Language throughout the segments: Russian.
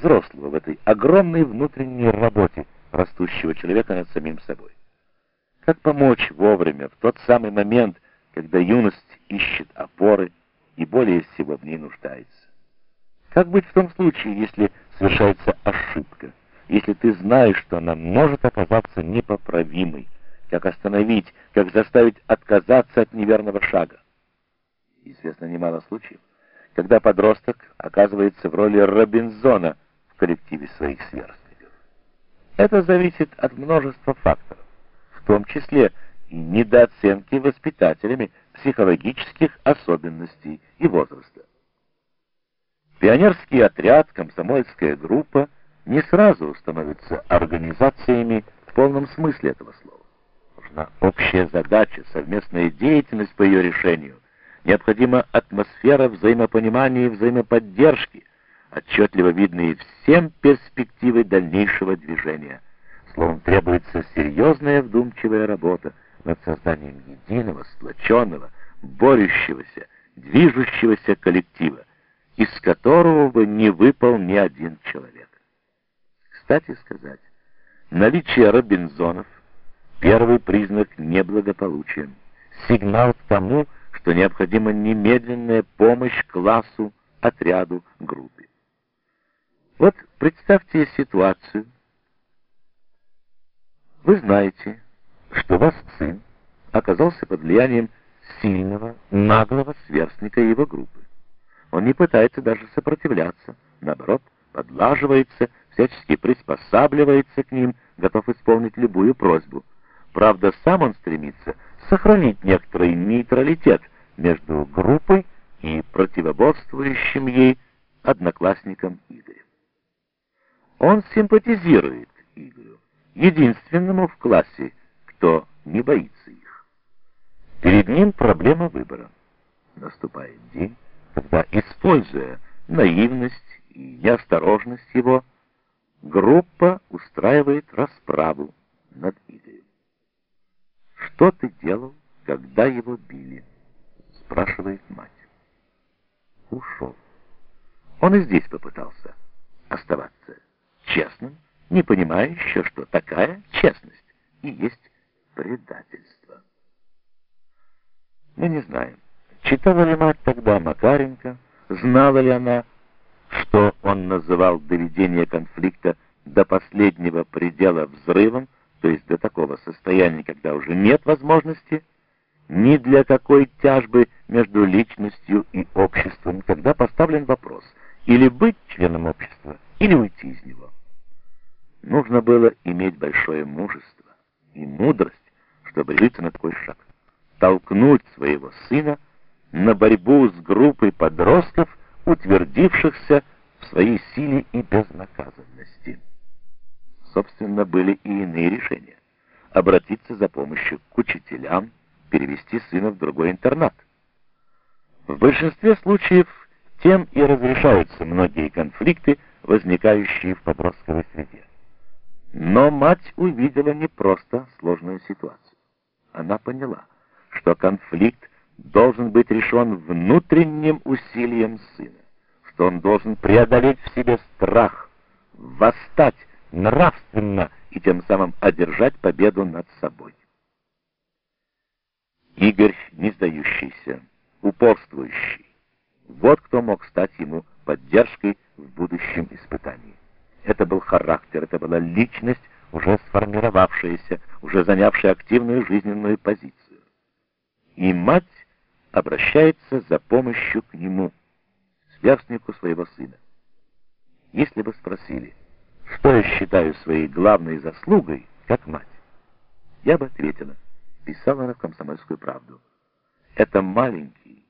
взрослого в этой огромной внутренней работе растущего человека над самим собой. Как помочь вовремя, в тот самый момент, когда юность ищет опоры и более всего в ней нуждается? Как быть в том случае, если совершается ошибка, если ты знаешь, что она может оказаться непоправимой? Как остановить, как заставить отказаться от неверного шага? Известно немало случаев, когда подросток оказывается в роли Робинзона коллективе своих сверстников. Это зависит от множества факторов, в том числе и недооценки воспитателями психологических особенностей и возраста. Пионерский отряд, комсомольская группа не сразу становятся организациями в полном смысле этого слова. Нужна общая задача, совместная деятельность по ее решению. Необходима атмосфера взаимопонимания и взаимоподдержки, отчетливо видные всем перспективы дальнейшего движения. Словом, требуется серьезная вдумчивая работа над созданием единого, сплоченного, борющегося, движущегося коллектива из которого бы не выпал ни один человек. Кстати сказать, наличие Робинзонов — первый признак неблагополучия, сигнал к тому, что необходима немедленная помощь классу, отряду, группе. Вот представьте ситуацию. Вы знаете, что ваш сын оказался под влиянием сильного, наглого сверстника его группы. Он не пытается даже сопротивляться, наоборот, подлаживается, всячески приспосабливается к ним, готов исполнить любую просьбу. Правда, сам он стремится сохранить некоторый нейтралитет между группой и противоборствующим ей одноклассником Игорем. Он симпатизирует Игорю, единственному в классе, кто не боится их. Перед ним проблема выбора. Наступает день, когда, используя наивность и неосторожность его, группа устраивает расправу над Игорем. «Что ты делал, когда его били?» — спрашивает мать. Ушел. Он и здесь попытался оставаться честным, не понимая еще, что такая честность и есть предательство. Мы не знаем. Читала ли мать тогда Макаренко? Знала ли она, что он называл доведение конфликта до последнего предела взрывом, то есть до такого состояния, когда уже нет возможности ни для какой тяжбы между личностью и обществом, когда поставлен вопрос или быть членом общества, или уйти из него. Нужно было иметь большое мужество и мудрость, чтобы решиться на такой шаг, толкнуть своего сына на борьбу с группой подростков, утвердившихся в своей силе и безнаказанности. Собственно, были и иные решения. Обратиться за помощью к учителям, перевести сына в другой интернат. В большинстве случаев тем и разрешаются многие конфликты, возникающие в подростковой среде. Но мать увидела не просто сложную ситуацию. Она поняла, что конфликт должен быть решен внутренним усилием сына, что он должен преодолеть в себе страх, восстать нравственно и тем самым одержать победу над собой. Игорь не сдающийся, упорствующий. Вот кто мог стать ему поддержкой в будущем испытании. Это был характер, это была личность, уже сформировавшаяся, уже занявшая активную жизненную позицию. И мать обращается за помощью к нему, сверстнику своего сына. Если бы спросили, что я считаю своей главной заслугой, как мать, я бы ответила, писала она в «Комсомольскую правду», это маленький,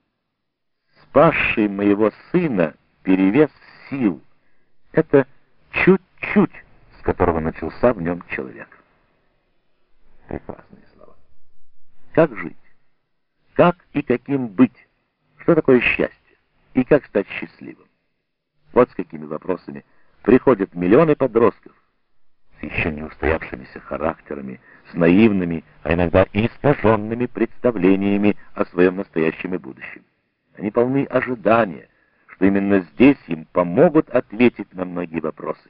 спасший моего сына перевес сил, это чуть-чуть, с которого начался в нем человек. Прекрасные слова. Как жить? Как и каким быть? Что такое счастье? И как стать счастливым? Вот с какими вопросами приходят миллионы подростков с еще не устоявшимися характерами, с наивными, а иногда и искаженными представлениями о своем настоящем и будущем. Они полны ожидания, что именно здесь им помогут ответить на многие вопросы.